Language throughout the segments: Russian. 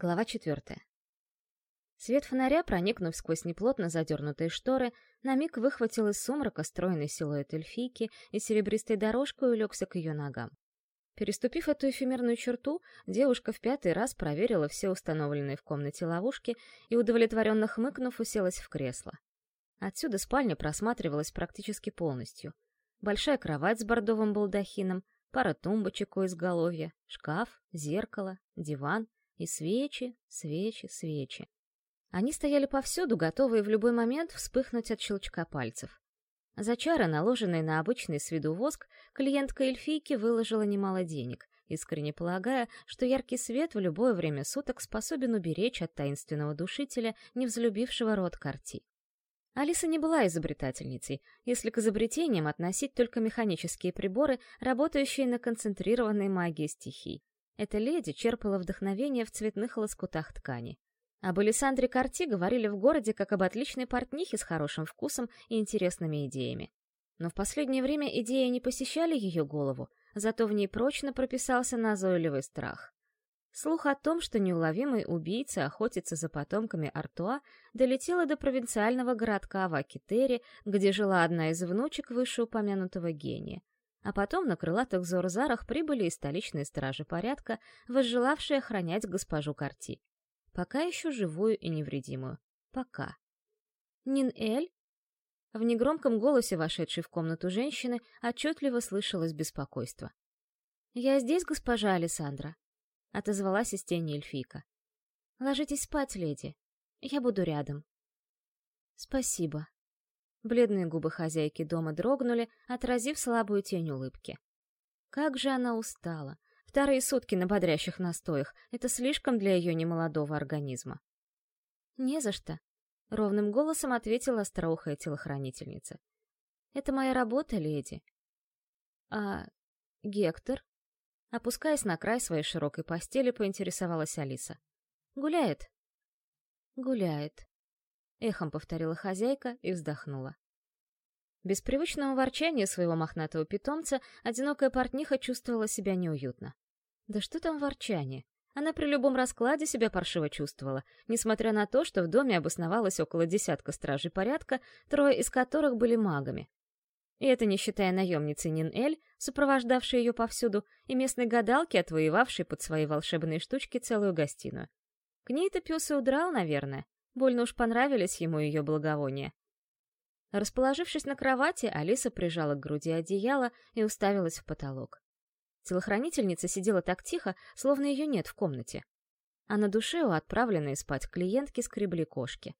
Глава четвертая. Свет фонаря, проникнув сквозь неплотно задернутые шторы, на миг выхватил из сумрака стройный силуэт эльфийки и серебристой дорожкой улегся к ее ногам. Переступив эту эфемерную черту, девушка в пятый раз проверила все установленные в комнате ловушки и, удовлетворенно хмыкнув, уселась в кресло. Отсюда спальня просматривалась практически полностью. Большая кровать с бордовым балдахином, пара тумбочек у изголовья, шкаф, зеркало, диван и свечи, свечи, свечи. Они стояли повсюду, готовые в любой момент вспыхнуть от щелчка пальцев. За чары, наложенные на обычный с виду воск, клиентка эльфийки выложила немало денег, искренне полагая, что яркий свет в любое время суток способен уберечь от таинственного душителя, не взлюбившего рот карти. Алиса не была изобретательницей, если к изобретениям относить только механические приборы, работающие на концентрированной магии стихий. Эта леди черпала вдохновение в цветных лоскутах ткани. Об Александре Карти говорили в городе как об отличной портнихе с хорошим вкусом и интересными идеями. Но в последнее время идеи не посещали ее голову, зато в ней прочно прописался назойливый страх. Слух о том, что неуловимый убийца охотится за потомками Артуа, долетело до провинциального городка Вакитери, где жила одна из внучек вышеупомянутого гения. А потом на крылатых зорзарах прибыли и столичные стражи порядка, возжелавшие охранять госпожу Карти. Пока еще живую и невредимую. Пока. «Нин-Эль?» В негромком голосе вошедшей в комнату женщины отчетливо слышалось беспокойство. «Я здесь, госпожа Александра», — отозвалась из тени эльфийка. «Ложитесь спать, леди. Я буду рядом». «Спасибо». Бледные губы хозяйки дома дрогнули, отразив слабую тень улыбки. Как же она устала! Вторые сутки на бодрящих настоях — это слишком для ее немолодого организма. «Не за что», — ровным голосом ответила остроухая телохранительница. «Это моя работа, леди». «А Гектор?» Опускаясь на край своей широкой постели, поинтересовалась Алиса. «Гуляет?» «Гуляет», — эхом повторила хозяйка и вздохнула. Без привычного ворчания своего мохнатого питомца одинокая портниха чувствовала себя неуютно. Да что там ворчание? Она при любом раскладе себя паршиво чувствовала, несмотря на то, что в доме обосновалось около десятка стражей порядка, трое из которых были магами. И это не считая наемницы Нин-Эль, сопровождавшей ее повсюду, и местной гадалки, отвоевавшей под свои волшебные штучки целую гостиную. К ней-то пес и удрал, наверное. Больно уж понравились ему ее благовония. Расположившись на кровати, Алиса прижала к груди одеяло и уставилась в потолок. Телохранительница сидела так тихо, словно ее нет в комнате. А на душе у отправленной спать клиентки скребли кошки.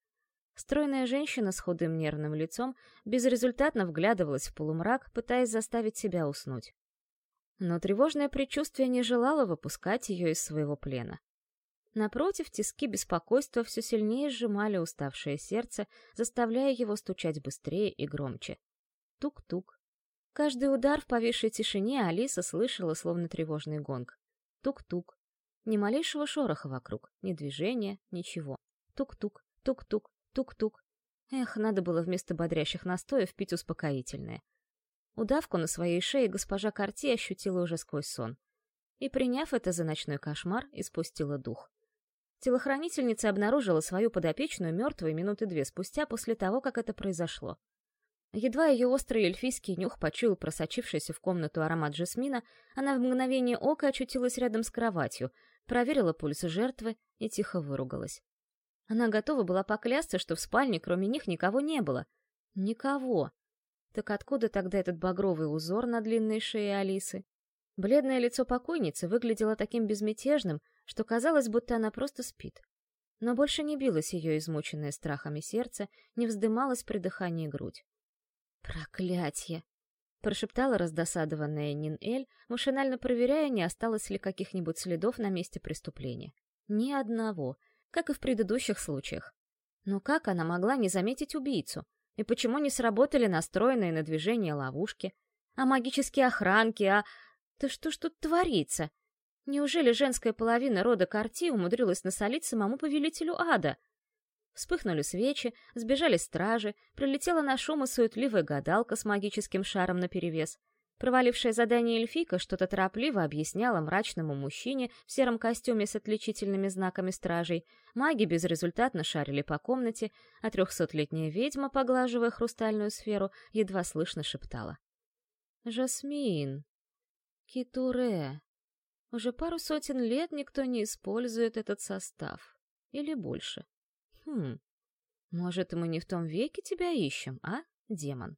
Стройная женщина с худым нервным лицом безрезультатно вглядывалась в полумрак, пытаясь заставить себя уснуть. Но тревожное предчувствие не желало выпускать ее из своего плена. Напротив, тиски беспокойства все сильнее сжимали уставшее сердце, заставляя его стучать быстрее и громче. Тук-тук. Каждый удар в повисшей тишине Алиса слышала, словно тревожный гонг. Тук-тук. Ни малейшего шороха вокруг, ни движения, ничего. Тук-тук, тук-тук, тук-тук. Эх, надо было вместо бодрящих настоев пить успокоительное. Удавку на своей шее госпожа Карти ощутила уже сквозь сон. И, приняв это за ночной кошмар, испустила дух. Телохранительница обнаружила свою подопечную мертвой минуты две спустя после того, как это произошло. Едва ее острый эльфийский нюх почуял просочившийся в комнату аромат жасмина, она в мгновение ока очутилась рядом с кроватью, проверила пульс жертвы и тихо выругалась. Она готова была поклясться, что в спальне кроме них никого не было. Никого. Так откуда тогда этот багровый узор на длинной шее Алисы? Бледное лицо покойницы выглядело таким безмятежным, что казалось, будто она просто спит. Но больше не билось ее измученное страхами сердце, не вздымалась при дыхании грудь. «Проклятье!» — прошептала раздосадованная Нин-Эль, машинально проверяя, не осталось ли каких-нибудь следов на месте преступления. Ни одного, как и в предыдущих случаях. Но как она могла не заметить убийцу? И почему не сработали настроенные на движение ловушки? А магические охранки, а... Да что ж тут творится? Неужели женская половина рода Карти умудрилась насолить самому повелителю ада? Вспыхнули свечи, сбежали стражи, прилетела на шум и суетливая гадалка с магическим шаром наперевес. Провалившая задание эльфийка что-то торопливо объясняла мрачному мужчине в сером костюме с отличительными знаками стражей, маги безрезультатно шарили по комнате, а трехсотлетняя ведьма, поглаживая хрустальную сферу, едва слышно шептала. «Жасмин! Китуре! Уже пару сотен лет никто не использует этот состав. Или больше. Хм, может, мы не в том веке тебя ищем, а, демон?»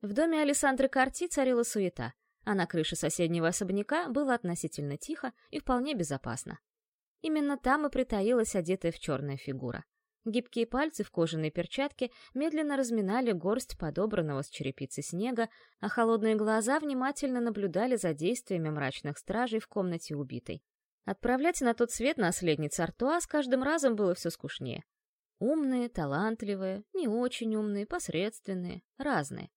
В доме Александры Карти царила суета, а на крыше соседнего особняка было относительно тихо и вполне безопасно. Именно там и притаилась одетая в черная фигура. Гибкие пальцы в кожаной перчатке медленно разминали горсть подобранного с черепицы снега, а холодные глаза внимательно наблюдали за действиями мрачных стражей в комнате убитой. Отправлять на тот свет наследниц Артуа с каждым разом было все скучнее. Умные, талантливые, не очень умные, посредственные, разные.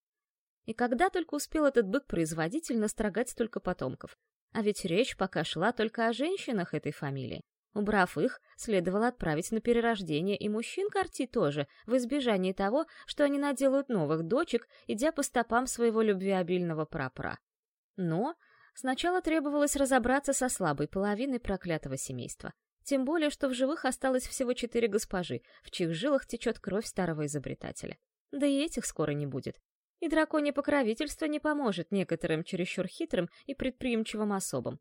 И когда только успел этот бык-производитель настрогать столько потомков? А ведь речь пока шла только о женщинах этой фамилии. Убрав их, следовало отправить на перерождение и мужчин Карти тоже, в избежание того, что они наделают новых дочек, идя по стопам своего любвеобильного прапора. Но сначала требовалось разобраться со слабой половиной проклятого семейства. Тем более, что в живых осталось всего четыре госпожи, в чьих жилах течет кровь старого изобретателя. Да и этих скоро не будет и драконье покровительство не поможет некоторым чересчур хитрым и предприимчивым особам.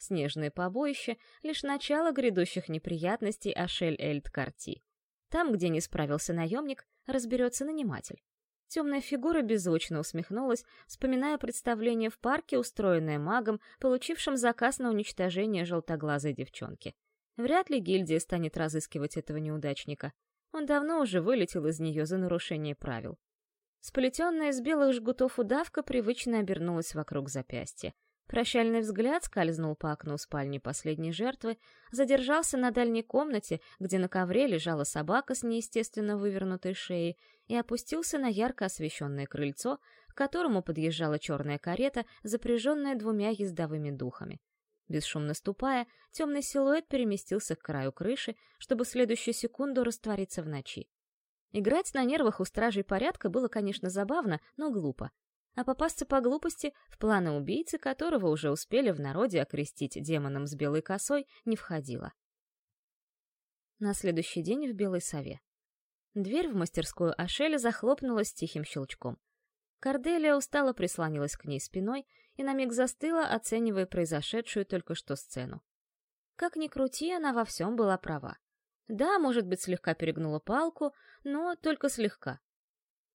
Снежное побоище — лишь начало грядущих неприятностей Ашель-Эльд-Карти. Там, где не справился наемник, разберется наниматель. Темная фигура беззвучно усмехнулась, вспоминая представление в парке, устроенное магом, получившим заказ на уничтожение желтоглазой девчонки. Вряд ли гильдия станет разыскивать этого неудачника. Он давно уже вылетел из нее за нарушение правил. Сплетенная из белых жгутов удавка привычно обернулась вокруг запястья. Прощальный взгляд скользнул по окну спальни последней жертвы, задержался на дальней комнате, где на ковре лежала собака с неестественно вывернутой шеей, и опустился на ярко освещенное крыльцо, к которому подъезжала черная карета, запряженная двумя ездовыми духами. Бесшумно ступая, темный силуэт переместился к краю крыши, чтобы в следующую секунду раствориться в ночи. Играть на нервах у стражей порядка было, конечно, забавно, но глупо. А попасться по глупости в планы убийцы, которого уже успели в народе окрестить демоном с белой косой, не входило. На следующий день в Белой Сове. Дверь в мастерскую Ашеля захлопнулась тихим щелчком. Корделия устало прислонилась к ней спиной и на миг застыла, оценивая произошедшую только что сцену. Как ни крути, она во всем была права. Да, может быть, слегка перегнула палку, но только слегка.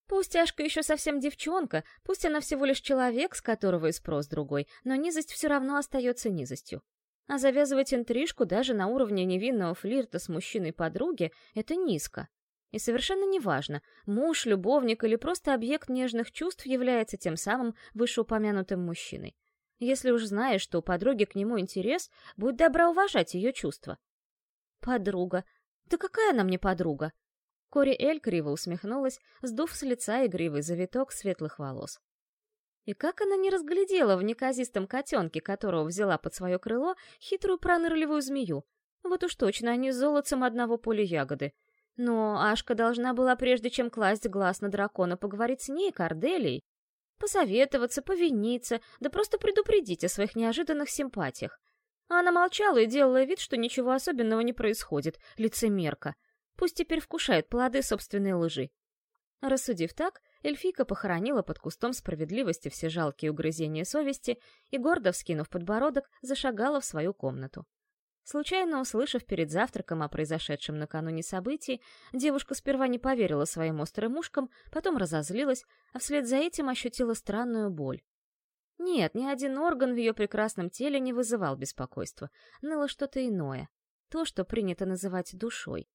Пусть Ашка еще совсем девчонка, пусть она всего лишь человек, с которого и спрос другой, но низость все равно остается низостью. А завязывать интрижку даже на уровне невинного флирта с мужчиной подруги — это низко. И совершенно неважно, муж, любовник или просто объект нежных чувств является тем самым вышеупомянутым мужчиной. Если уж знаешь, что у подруги к нему интерес, будь добра уважать ее чувства. Подруга, да какая она мне подруга? Кори Эль криво усмехнулась, сдув с лица игривый завиток светлых волос. И как она не разглядела в неказистом котенке, которого взяла под свое крыло, хитрую пронырливую змею? Вот уж точно они с золотцем одного поля ягоды. Но Ашка должна была, прежде чем класть глаз на дракона, поговорить с ней, Корделией. Посоветоваться, повиниться, да просто предупредить о своих неожиданных симпатиях. А она молчала и делала вид, что ничего особенного не происходит, лицемерка. Пусть теперь вкушает плоды собственной лжи. Рассудив так, эльфийка похоронила под кустом справедливости все жалкие угрызения совести и, гордо вскинув подбородок, зашагала в свою комнату. Случайно услышав перед завтраком о произошедшем накануне событии, девушка сперва не поверила своим острым ушкам, потом разозлилась, а вслед за этим ощутила странную боль. Нет, ни один орган в ее прекрасном теле не вызывал беспокойства. Ныло что-то иное. То, что принято называть душой.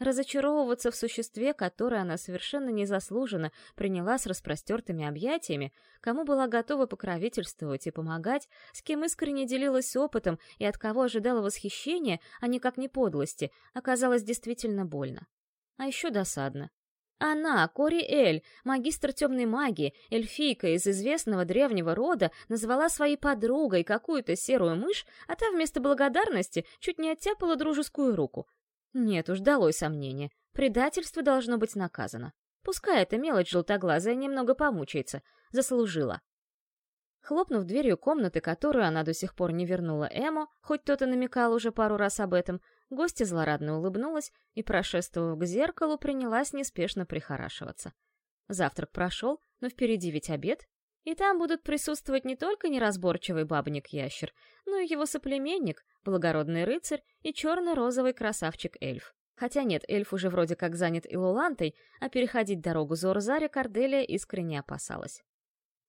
Разочаровываться в существе, которое она совершенно незаслуженно приняла с распростертыми объятиями, кому была готова покровительствовать и помогать, с кем искренне делилась опытом и от кого ожидала восхищения, а никак не подлости, оказалось действительно больно. А еще досадно. Она, Кори Эль, магистр темной магии, эльфийка из известного древнего рода, назвала своей подругой какую-то серую мышь, а та вместо благодарности чуть не оттяпала дружескую руку. Нет уж, далось сомнение. Предательство должно быть наказано. Пускай эта мелочь желтоглазая немного помучается. Заслужила. Хлопнув дверью комнаты, которую она до сих пор не вернула Эмо, хоть тот и намекал уже пару раз об этом, гостья злорадно улыбнулась и, прошествовав к зеркалу, принялась неспешно прихорашиваться. Завтрак прошел, но впереди ведь обед, и там будут присутствовать не только неразборчивый бабник-ящер, но и его соплеменник, благородный рыцарь и черно-розовый красавчик-эльф. Хотя нет, эльф уже вроде как занят Илулантой, а переходить дорогу Зорзаре Корделия искренне опасалась.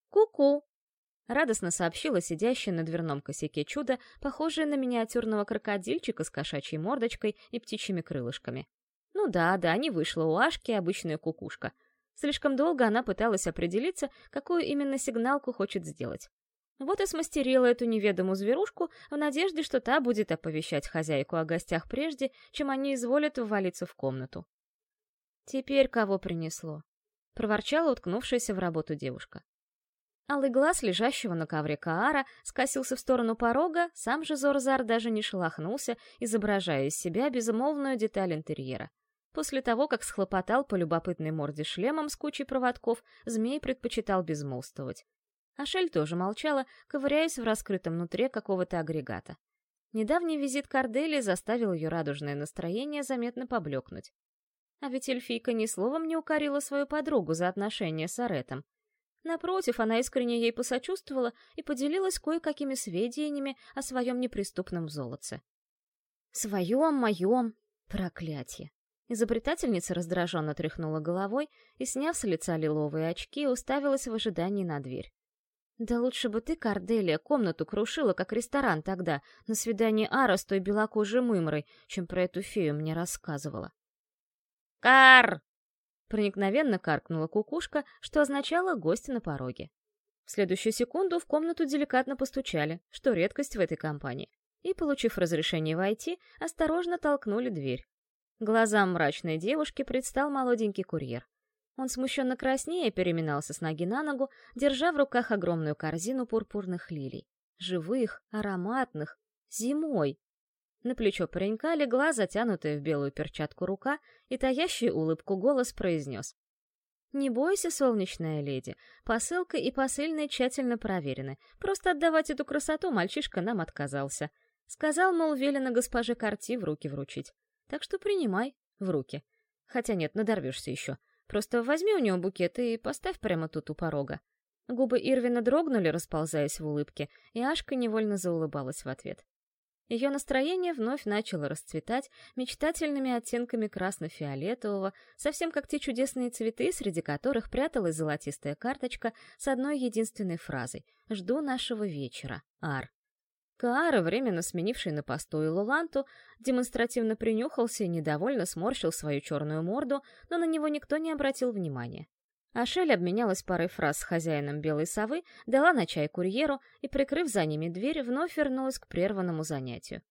«Ку-ку!» — радостно сообщила сидящая на дверном косяке чудо, похожее на миниатюрного крокодильчика с кошачьей мордочкой и птичьими крылышками. Ну да, да, не вышла у Ашки обычная кукушка — Слишком долго она пыталась определиться, какую именно сигналку хочет сделать. Вот и смастерила эту неведомую зверушку в надежде, что та будет оповещать хозяйку о гостях прежде, чем они изволят ввалиться в комнату. «Теперь кого принесло?» — проворчала уткнувшаяся в работу девушка. Алый глаз лежащего на ковре Каара скосился в сторону порога, сам же Зорзар даже не шелохнулся, изображая из себя безмолвную деталь интерьера. После того, как схлопотал по любопытной морде шлемом с кучей проводков, змей предпочитал безмолвствовать. Ашель тоже молчала, ковыряясь в раскрытом нутре какого-то агрегата. Недавний визит Кардели заставил ее радужное настроение заметно поблекнуть. А ведь эльфийка ни словом не укорила свою подругу за отношения с Аретом. Напротив, она искренне ей посочувствовала и поделилась кое-какими сведениями о своем неприступном золоце. «Своем, моем, проклятие!» Изобретательница раздраженно тряхнула головой и, сняв с лица лиловые очки, уставилась в ожидании на дверь. «Да лучше бы ты, Корделия, комнату крушила, как ресторан тогда, на свидании Ара с той белокожей мымрой, чем про эту фею мне рассказывала». «Кар!» Проникновенно каркнула кукушка, что означало «гость на пороге». В следующую секунду в комнату деликатно постучали, что редкость в этой компании, и, получив разрешение войти, осторожно толкнули дверь. Глазам мрачной девушки предстал молоденький курьер. Он смущенно краснее переминался с ноги на ногу, держа в руках огромную корзину пурпурных лилий. Живых, ароматных, зимой. На плечо паренька легла затянутая в белую перчатку рука, и таящий улыбку голос произнес. «Не бойся, солнечная леди, посылка и посыльные тщательно проверены. Просто отдавать эту красоту мальчишка нам отказался. Сказал, мол, велено госпоже Карти в руки вручить. Так что принимай в руки. Хотя нет, надорвешься еще. Просто возьми у него букет и поставь прямо тут у порога. Губы Ирвина дрогнули, расползаясь в улыбке, и Ашка невольно заулыбалась в ответ. Ее настроение вновь начало расцветать мечтательными оттенками красно-фиолетового, совсем как те чудесные цветы, среди которых пряталась золотистая карточка с одной единственной фразой «Жду нашего вечера, Ар». Каара, временно сменивший на посту Луланту, демонстративно принюхался и недовольно сморщил свою черную морду, но на него никто не обратил внимания. Ашель обменялась парой фраз с хозяином белой совы, дала на чай курьеру и, прикрыв за ними дверь, вновь вернулась к прерванному занятию.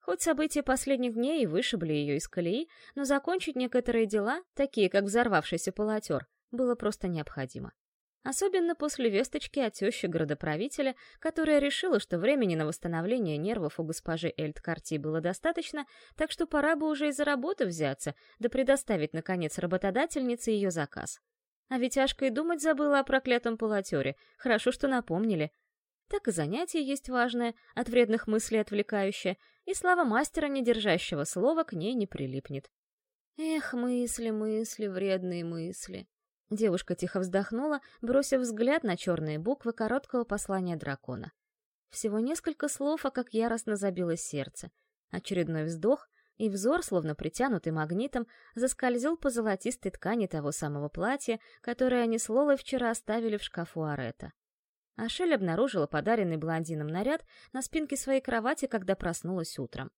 Хоть события последних дней и вышибли ее из колеи, но закончить некоторые дела, такие как взорвавшийся полотер, было просто необходимо. Особенно после весточки от тещи городоправителя, которая решила, что времени на восстановление нервов у госпожи Эльд Карти было достаточно, так что пора бы уже и за работу взяться, да предоставить, наконец, работодательнице ее заказ. А ведь Ашка и думать забыла о проклятом полотере, хорошо, что напомнили. Так и занятие есть важное, от вредных мыслей отвлекающее, и слава мастера, не держащего слова, к ней не прилипнет. Эх, мысли, мысли, вредные мысли. Девушка тихо вздохнула, бросив взгляд на черные буквы короткого послания дракона. Всего несколько слов, а как яростно забилось сердце. Очередной вздох, и взор, словно притянутый магнитом, заскользил по золотистой ткани того самого платья, которое они с Лолой вчера оставили в шкафу Арета. Ашель обнаружила подаренный блондином наряд на спинке своей кровати, когда проснулась утром.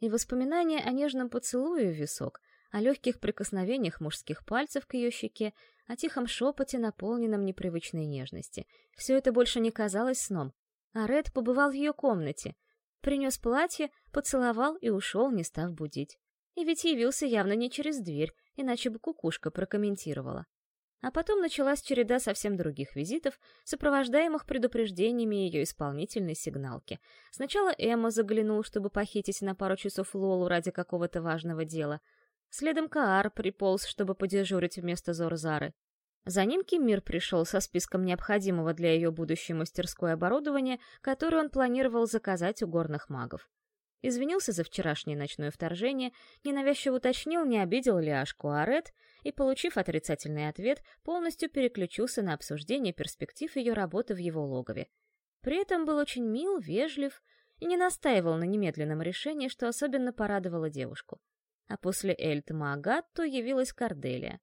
И воспоминания о нежном поцелуе в висок, о легких прикосновениях мужских пальцев к ее щеке о тихом шепоте, наполненном непривычной нежности. Все это больше не казалось сном. А Ред побывал в ее комнате, принес платье, поцеловал и ушел, не став будить. И ведь явился явно не через дверь, иначе бы кукушка прокомментировала. А потом началась череда совсем других визитов, сопровождаемых предупреждениями ее исполнительной сигналки. Сначала Эмма заглянул, чтобы похитить на пару часов Лолу ради какого-то важного дела — Следом Каар приполз, чтобы подежурить вместо Зорзары. За ним Кимир пришел со списком необходимого для ее будущей мастерской оборудования, которое он планировал заказать у горных магов. Извинился за вчерашнее ночное вторжение, ненавязчиво уточнил, не обидел ли Ашку Арет, и, получив отрицательный ответ, полностью переключился на обсуждение перспектив ее работы в его логове. При этом был очень мил, вежлив и не настаивал на немедленном решении, что особенно порадовало девушку. А после Эльт Маагатто явилась Корделия.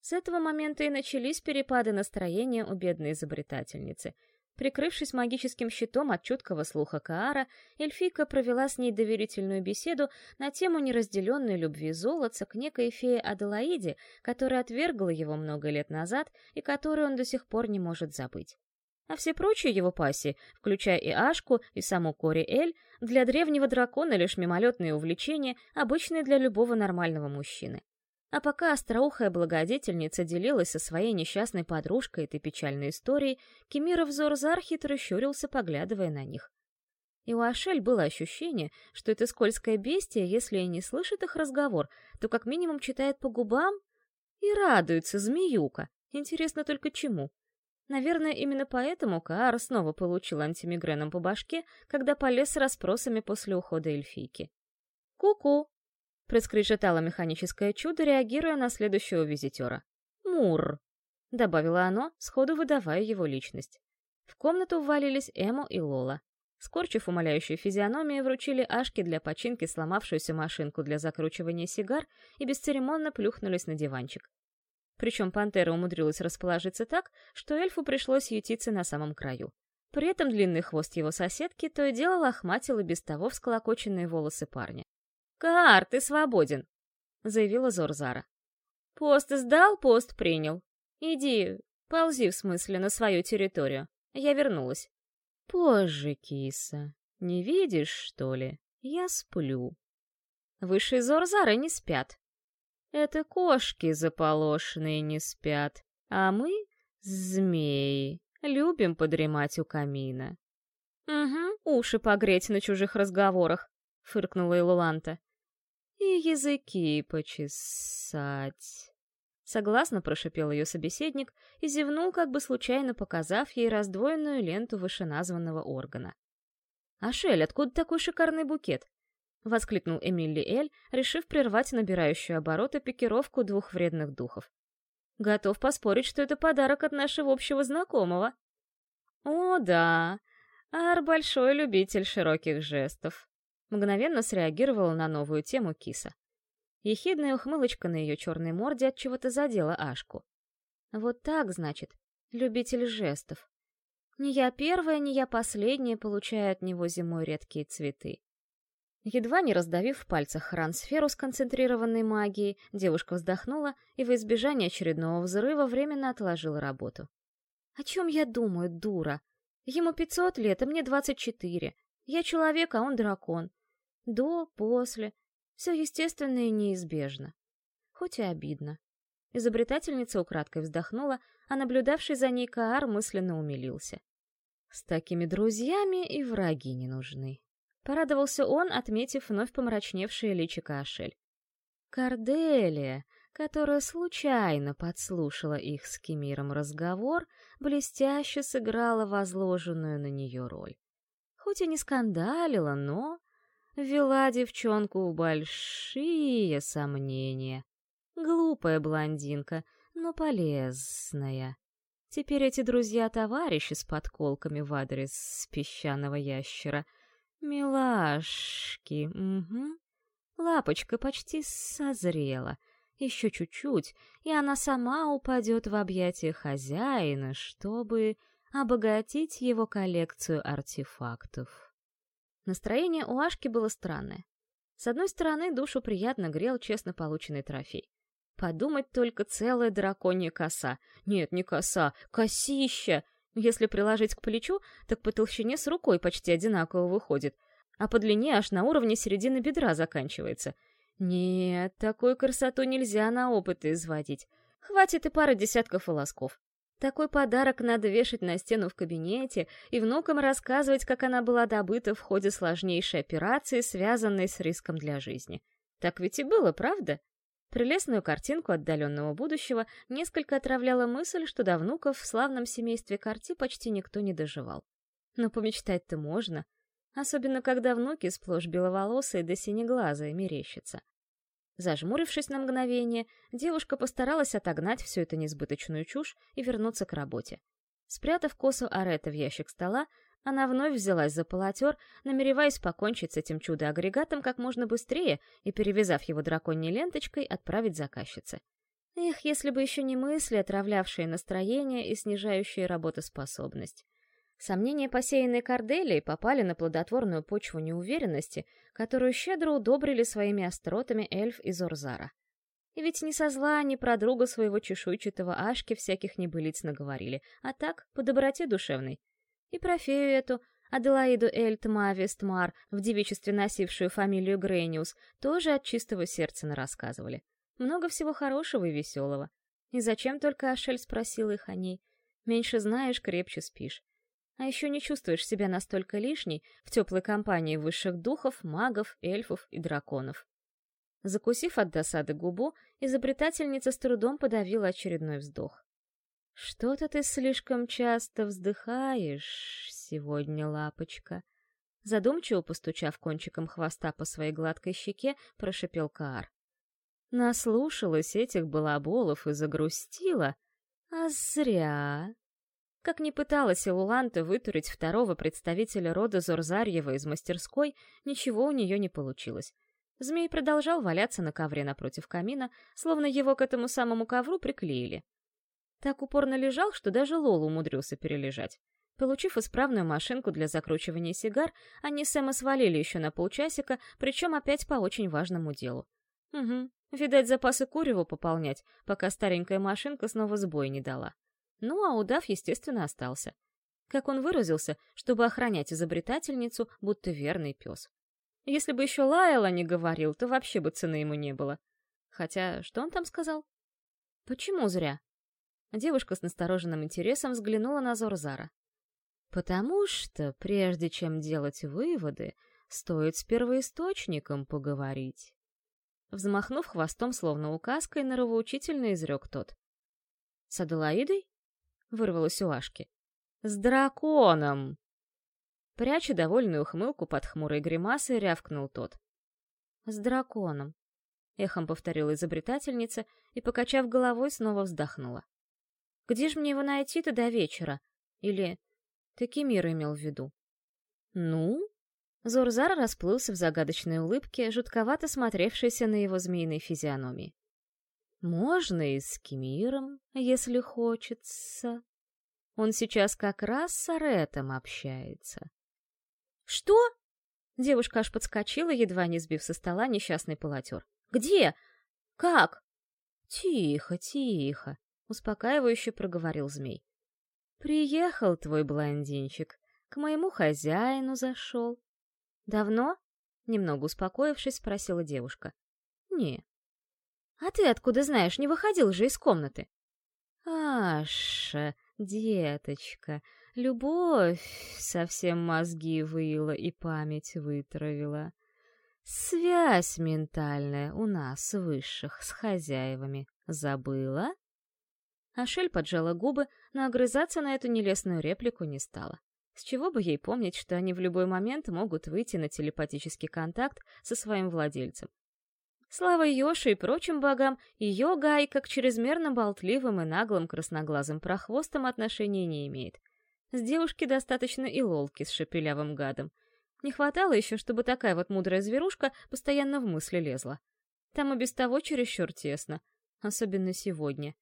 С этого момента и начались перепады настроения у бедной изобретательницы. Прикрывшись магическим щитом от чуткого слуха Каара, эльфийка провела с ней доверительную беседу на тему неразделенной любви золотца к некой фее Аделаиде, которая отвергла его много лет назад и которую он до сих пор не может забыть. А все прочие его пассии, включая и Ашку, и саму Кори Эль, для древнего дракона лишь мимолетные увлечения, обычные для любого нормального мужчины. А пока остроухая благодетельница делилась со своей несчастной подружкой этой печальной историей, Кемира взор Зархитра щурился, поглядывая на них. И у Ашель было ощущение, что это скользкое бестие, если и не слышит их разговор, то как минимум читает по губам и радуется змеюка. Интересно только чему. Наверное, именно поэтому Каар снова получил антимигреном по башке, когда полез с расспросами после ухода эльфийки. «Ку-ку!» — проскрежетало механическое чудо, реагируя на следующего визитера. «Мур!» — добавило оно, сходу выдавая его личность. В комнату ввалились Эмо и Лола. Скорчив умоляющую физиономию, вручили Ашке для починки сломавшуюся машинку для закручивания сигар и бесцеремонно плюхнулись на диванчик. Причем пантера умудрилась расположиться так, что эльфу пришлось ютиться на самом краю. При этом длинный хвост его соседки то и дело лохматил и без того всколокоченные волосы парня. «Каар, ты свободен», — заявила Зорзара. «Пост сдал, пост принял. Иди, ползи в смысле на свою территорию. Я вернулась». «Позже, киса. Не видишь, что ли? Я сплю». Высшие Зорзары не спят. Это кошки заполошенные не спят, а мы, змеи, любим подремать у камина. «Угу, уши погреть на чужих разговорах», — фыркнула Илуланта и языки почесать. Согласно прошипел ее собеседник и зевнул, как бы случайно показав ей раздвоенную ленту вышеназванного органа. «Ашель, откуда такой шикарный букет?» — воскликнул Эмиль Эль, решив прервать набирающую обороты пикировку двух вредных духов. «Готов поспорить, что это подарок от нашего общего знакомого». «О, да, Ар — большой любитель широких жестов», Мгновенно среагировала на новую тему киса. Ехидная ухмылочка на ее черной морде от чего-то задела Ашку. Вот так, значит, любитель жестов. Не я первая, не я последняя получаю от него зимой редкие цветы. Едва не раздавив в пальцах хран-сферу сконцентрированной магией, девушка вздохнула и в избежание очередного взрыва временно отложила работу. «О чем я думаю, дура? Ему пятьсот лет, а мне двадцать четыре. Я человек, а он дракон. До, после. Все естественно и неизбежно. Хоть и обидно. Изобретательница украдкой вздохнула, а наблюдавший за ней Каар мысленно умилился. С такими друзьями и враги не нужны. Порадовался он, отметив вновь помрачневшее личико Ашель. Корделия, которая случайно подслушала их с Кемиром разговор, блестяще сыграла возложенную на нее роль. Хоть и не скандалила, но ввела девчонку в большие сомнения. Глупая блондинка, но полезная. Теперь эти друзья-товарищи с подколками в адрес песчаного ящера. Милашки, угу. Лапочка почти созрела. Еще чуть-чуть, и она сама упадет в объятия хозяина, чтобы обогатить его коллекцию артефактов. Настроение у Ашки было странное. С одной стороны, душу приятно грел честно полученный трофей. Подумать только целая драконья коса. Нет, не коса, косища. Если приложить к плечу, так по толщине с рукой почти одинаково выходит, а по длине аж на уровне середины бедра заканчивается. Нет, такую красоту нельзя на опыты изводить. Хватит и пары десятков волосков. Такой подарок надо вешать на стену в кабинете и внукам рассказывать, как она была добыта в ходе сложнейшей операции, связанной с риском для жизни. Так ведь и было, правда? Прелестную картинку отдаленного будущего несколько отравляла мысль, что до внуков в славном семействе Карти почти никто не доживал. Но помечтать-то можно, особенно когда внуки сплошь беловолосые да синеглазые мерещатся. Зажмурившись на мгновение, девушка постаралась отогнать всю эту несбыточную чушь и вернуться к работе. Спрятав косу Арета в ящик стола, она вновь взялась за полотер, намереваясь покончить с этим чудо-агрегатом как можно быстрее и, перевязав его драконьей ленточкой, отправить заказчице. Эх, если бы еще не мысли, отравлявшие настроение и снижающие работоспособность. Сомнения, посеянные Корделией, попали на плодотворную почву неуверенности, которую щедро удобрили своими остротами эльф из Орзара. И ведь ни со зла, ни про друга своего чешуйчатого Ашки всяких небылиц наговорили, а так, по доброте душевной. И про фею эту, Аделаиду Эльт Мавестмар, в девичестве носившую фамилию Грейниус, тоже от чистого сердца нарассказывали. Много всего хорошего и веселого. И зачем только Ашель спросил их о ней? Меньше знаешь, крепче спишь. А еще не чувствуешь себя настолько лишней в теплой компании высших духов, магов, эльфов и драконов. Закусив от досады губу, изобретательница с трудом подавила очередной вздох. «Что-то ты слишком часто вздыхаешь сегодня, лапочка», задумчиво постучав кончиком хвоста по своей гладкой щеке, прошипел Каар. Наслушалась этих балаболов и загрустила. А зря. Как ни пыталась Илуланта вытурить второго представителя рода Зорзарьева из мастерской, ничего у нее не получилось. Змей продолжал валяться на ковре напротив камина, словно его к этому самому ковру приклеили. Так упорно лежал, что даже Лол умудрился перележать. Получив исправную машинку для закручивания сигар, они с Эмма свалили еще на полчасика, причем опять по очень важному делу. Угу, видать, запасы курева пополнять, пока старенькая машинка снова сбой не дала. Ну, а удав, естественно, остался. Как он выразился, чтобы охранять изобретательницу, будто верный пес. Если бы еще Лайла не говорил, то вообще бы цены ему не было. Хотя, что он там сказал? Почему зря? Девушка с настороженным интересом взглянула на Зорзара. «Потому что, прежде чем делать выводы, стоит с первоисточником поговорить». Взмахнув хвостом, словно указкой, норовоучительно изрек тот. «С Аделаидой?» — вырвалось у Ашки. «С драконом!» Пряча довольную ухмылку под хмурой гримасой, рявкнул тот. «С драконом», — эхом повторила изобретательница и, покачав головой, снова вздохнула. «Где же мне его найти-то до вечера?» Или «Таки мир имел в виду». «Ну?» Зорзар расплылся в загадочной улыбке, жутковато смотревшейся на его змеиной физиономии. «Можно и с Кемиром, если хочется. Он сейчас как раз с Аретом общается. «Что?» Девушка аж подскочила, едва не сбив со стола несчастный полотер. «Где? Как?» «Тихо, тихо», — успокаивающе проговорил змей. «Приехал твой блондинчик, к моему хозяину зашел». «Давно?» — немного успокоившись, спросила девушка. «Не». «А ты откуда знаешь, не выходил же из комнаты?» «Аша, деточка, Любовь совсем мозги выила и память вытравила. Связь ментальная у нас, высших, с хозяевами. Забыла? Ашель поджала губы, но огрызаться на эту нелестную реплику не стала. С чего бы ей помнить, что они в любой момент могут выйти на телепатический контакт со своим владельцем? Слава Йоши и прочим богам, ее Гайка к чрезмерно болтливым и наглым красноглазым прохвостам отношения не имеет. С девушки достаточно и лолки с шепелявым гадом. Не хватало еще, чтобы такая вот мудрая зверушка постоянно в мысли лезла. Там и без того чересчур тесно, особенно сегодня.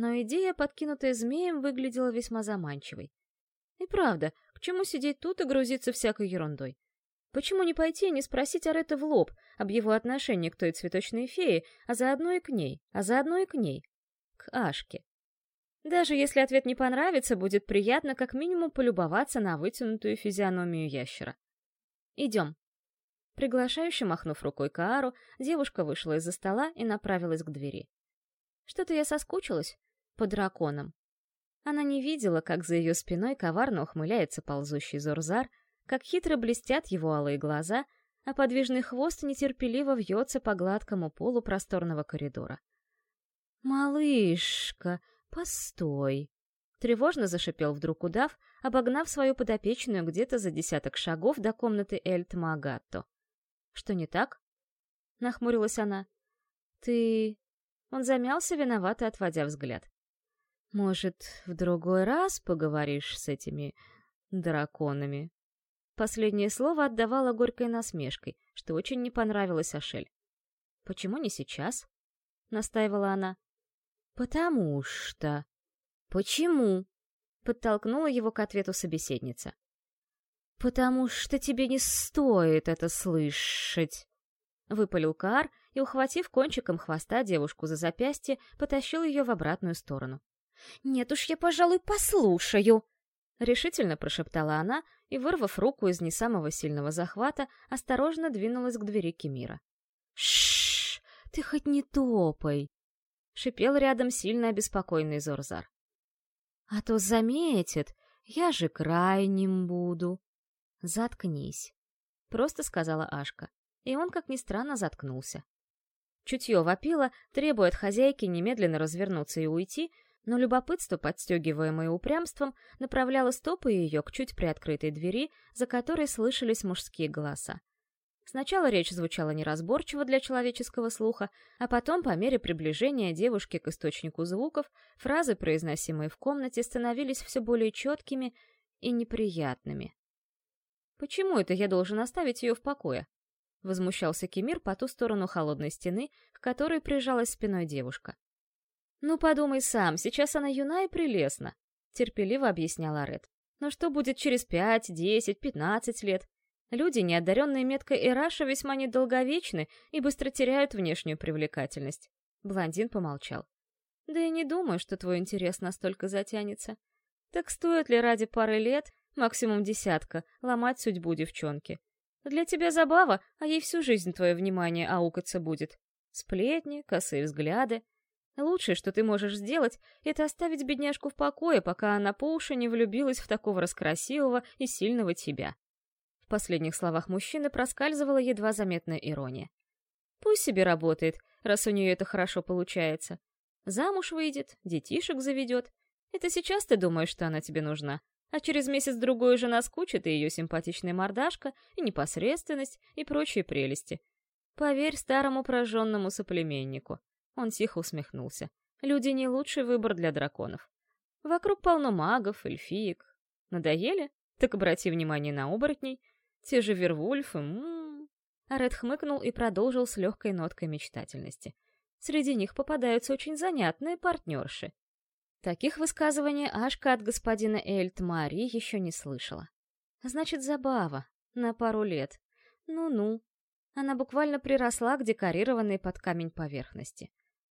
Но идея, подкинутая змеем, выглядела весьма заманчивой. И правда, к чему сидеть тут и грузиться всякой ерундой? Почему не пойти и не спросить Арета в лоб об его отношении к той цветочной фее, а заодно и к ней, а заодно и к ней? К Ашке. Даже если ответ не понравится, будет приятно как минимум полюбоваться на вытянутую физиономию ящера. «Идем». Приглашающе махнув рукой Каару, девушка вышла из-за стола и направилась к двери. Что-то я соскучилась по драконам. Она не видела, как за ее спиной коварно ухмыляется ползущий Зорзар, как хитро блестят его алые глаза, а подвижный хвост нетерпеливо вьется по гладкому полу просторного коридора. «Малышка, постой!» Тревожно зашипел вдруг удав, обогнав свою подопечную где-то за десяток шагов до комнаты Эльт Магатто. «Что не так?» — нахмурилась она. «Ты...» Он замялся, виновато отводя взгляд. «Может, в другой раз поговоришь с этими... драконами?» Последнее слово отдавало горькой насмешкой, что очень не понравилось Ашель. «Почему не сейчас?» — настаивала она. «Потому что...» «Почему?» — подтолкнула его к ответу собеседница. «Потому что тебе не стоит это слышать!» Выпалил Каар и, ухватив кончиком хвоста девушку за запястье, потащил ее в обратную сторону. «Нет уж, я, пожалуй, послушаю!» Решительно прошептала она и, вырвав руку из не самого сильного захвата, осторожно двинулась к двери Кемира. «Шшш! Ты хоть не топай!» — шипел рядом сильно обеспокоенный Зорзар. «А то заметит, я же крайним буду!» «Заткнись!» — просто сказала Ашка, и он, как ни странно, заткнулся. Чутье вопило, требуя от хозяйки немедленно развернуться и уйти, но любопытство, подстегиваемое упрямством, направляло стопы ее к чуть приоткрытой двери, за которой слышались мужские голоса. Сначала речь звучала неразборчиво для человеческого слуха, а потом, по мере приближения девушки к источнику звуков, фразы, произносимые в комнате, становились все более четкими и неприятными. «Почему это я должен оставить ее в покое?» — возмущался Кемир по ту сторону холодной стены, к которой прижалась спиной девушка. «Ну, подумай сам, сейчас она юна и прелестна», — терпеливо объясняла Ред. «Но что будет через пять, десять, пятнадцать лет? Люди, не одаренные меткой Эраша, весьма недолговечны и быстро теряют внешнюю привлекательность». Блондин помолчал. «Да я не думаю, что твой интерес настолько затянется. Так стоит ли ради пары лет, максимум десятка, ломать судьбу девчонки? Для тебя забава, а ей всю жизнь твое внимание аукаться будет. Сплетни, косые взгляды, Лучшее, что ты можешь сделать, это оставить бедняжку в покое, пока она по уши не влюбилась в такого раскрасивого и сильного тебя. В последних словах мужчины проскальзывала едва заметная ирония. Пусть себе работает, раз у нее это хорошо получается. Замуж выйдет, детишек заведет. Это сейчас ты думаешь, что она тебе нужна. А через месяц-другой уже наскучит и ее симпатичная мордашка, и непосредственность, и прочие прелести. Поверь старому прожженному соплеменнику. Он тихо усмехнулся. Люди не лучший выбор для драконов. Вокруг полно магов, эльфиек. Надоели? Так обрати внимание на оборотней. Те же Вервульфы, м-м. Аред хмыкнул и продолжил с легкой ноткой мечтательности. Среди них попадаются очень занятные партнерши. Таких высказываний Ашка от господина Эльт Мари еще не слышала. Значит, забава. На пару лет. Ну-ну. Она буквально приросла к декорированной под камень поверхности.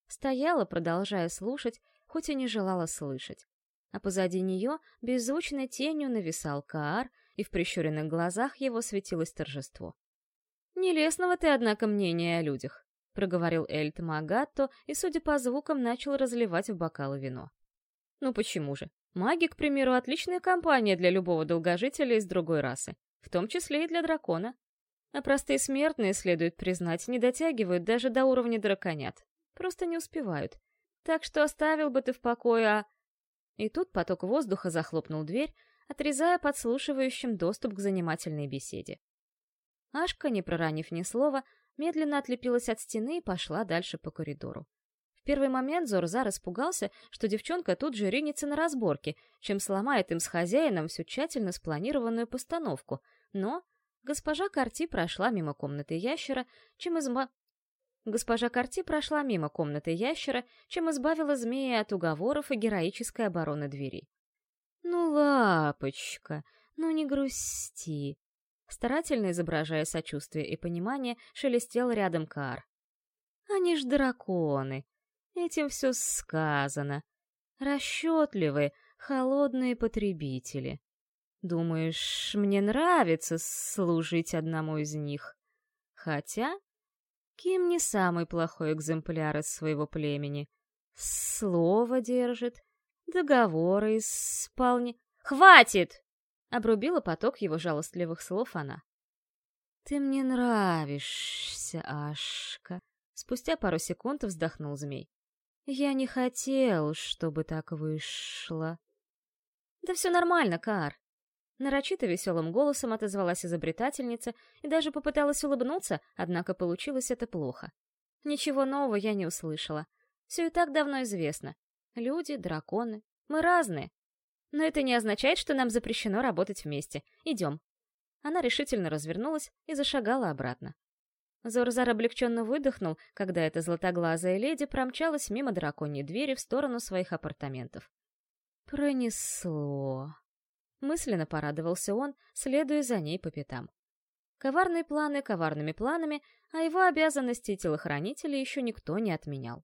Стояла, продолжая слушать, хоть и не желала слышать. А позади нее беззвучной тенью нависал Каар, и в прищуренных глазах его светилось торжество. «Нелестного ты, однако, мнения о людях», — проговорил Эльт Магатто и, судя по звукам, начал разливать в бокалы вино. «Ну почему же? Маги, к примеру, отличная компания для любого долгожителя из другой расы, в том числе и для дракона. А простые смертные, следует признать, не дотягивают даже до уровня драконят. Просто не успевают. Так что оставил бы ты в покое, а...» И тут поток воздуха захлопнул дверь, отрезая подслушивающим доступ к занимательной беседе. Ашка, не проранив ни слова, медленно отлепилась от стены и пошла дальше по коридору. В первый момент Зорзар испугался, что девчонка тут же ринется на разборки, чем сломает им с хозяином всю тщательно спланированную постановку, но госпожа Карти прошла мимо комнаты ящера, чем изма... Госпожа Карти прошла мимо комнаты ящера, чем избавила змея от уговоров и героической обороны двери. «Ну, лапочка, ну не грусти!» Старательно изображая сочувствие и понимание, шелестел рядом Кар. «Они ж драконы! Этим все сказано. Расчетливые, холодные потребители. Думаешь, мне нравится служить одному из них? Хотя Ким не самый плохой экземпляр из своего племени. Слово держит, договоры исполни... «Хватит!» — обрубила поток его жалостливых слов она. «Ты мне нравишься, Ашка», — спустя пару секунд вздохнул змей. «Я не хотел, чтобы так вышло». «Да все нормально, Кар», Нарочито веселым голосом отозвалась изобретательница и даже попыталась улыбнуться, однако получилось это плохо. Ничего нового я не услышала. Все и так давно известно. Люди, драконы. Мы разные. Но это не означает, что нам запрещено работать вместе. Идем. Она решительно развернулась и зашагала обратно. Зорзар облегченно выдохнул, когда эта златоглазая леди промчалась мимо драконьей двери в сторону своих апартаментов. Пронесло. Мысленно порадовался он, следуя за ней по пятам. Коварные планы коварными планами, а его обязанности телохранителя еще никто не отменял.